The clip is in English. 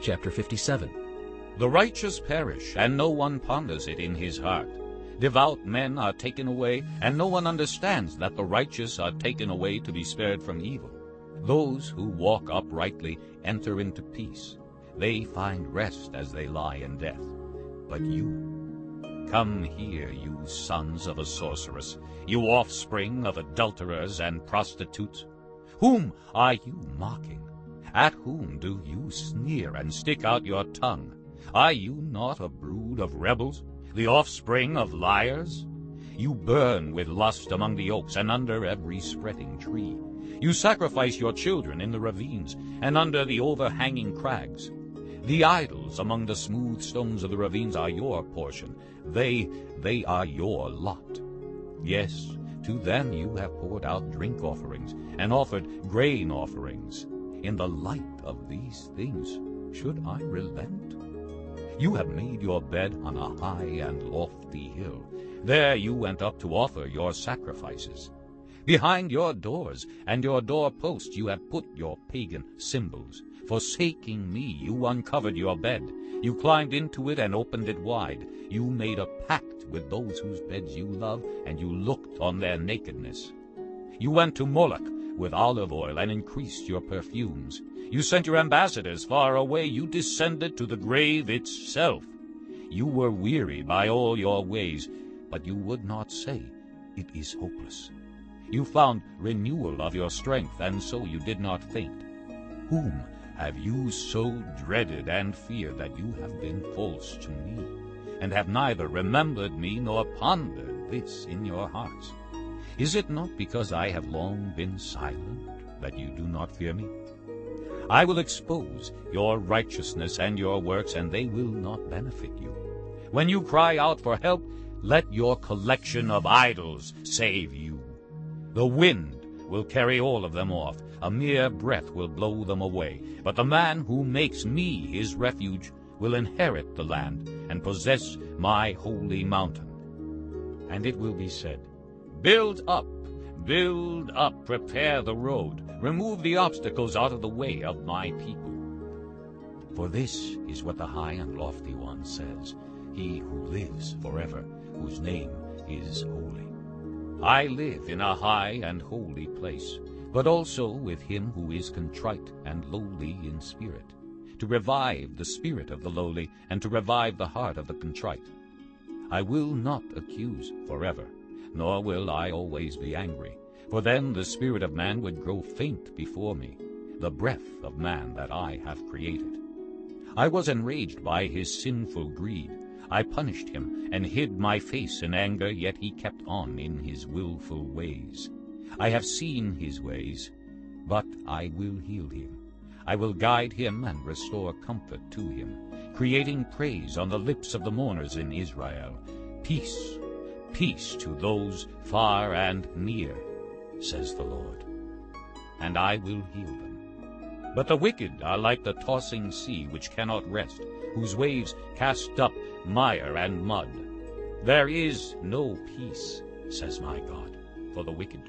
Chapter 57 The righteous perish, and no one ponders it in his heart. Devout men are taken away, and no one understands that the righteous are taken away to be spared from evil. Those who walk uprightly enter into peace. They find rest as they lie in death. But you, come here, you sons of a sorceress, you offspring of adulterers and prostitutes. Whom are you mocking? At whom do you sneer and stick out your tongue? Are you not a brood of rebels, the offspring of liars? You burn with lust among the oaks and under every spreading tree. You sacrifice your children in the ravines and under the overhanging crags. The idols among the smooth stones of the ravines are your portion. They, they are your lot. Yes, to them you have poured out drink offerings and offered grain offerings. In the light of these things should I relent? You have made your bed on a high and lofty hill. There you went up to offer your sacrifices. Behind your doors and your doorposts you have put your pagan symbols. Forsaking me, you uncovered your bed. You climbed into it and opened it wide. You made a pact with those whose beds you love, and you looked on their nakedness. You went to Moloch with olive oil and increased your perfumes. You sent your ambassadors far away. You descended to the grave itself. You were weary by all your ways, but you would not say, It is hopeless. You found renewal of your strength, and so you did not faint. Whom have you so dreaded and feared that you have been false to me, and have neither remembered me nor pondered this in your hearts? Is it not because I have long been silent that you do not fear me? I will expose your righteousness and your works, and they will not benefit you. When you cry out for help, let your collection of idols save you. The wind will carry all of them off. A mere breath will blow them away. But the man who makes me his refuge will inherit the land and possess my holy mountain. And it will be said, Build up, build up, prepare the road, remove the obstacles out of the way of my people. For this is what the high and lofty one says, he who lives forever, whose name is holy. I live in a high and holy place, but also with him who is contrite and lowly in spirit, to revive the spirit of the lowly and to revive the heart of the contrite. I will not accuse forever, nor will I always be angry. For then the spirit of man would grow faint before me, the breath of man that I have created. I was enraged by his sinful greed. I punished him, and hid my face in anger, yet he kept on in his wilful ways. I have seen his ways, but I will heal him. I will guide him and restore comfort to him, creating praise on the lips of the mourners in Israel. Peace Peace to those far and near, says the Lord, and I will heal them. But the wicked are like the tossing sea which cannot rest, whose waves cast up mire and mud. There is no peace, says my God, for the wicked.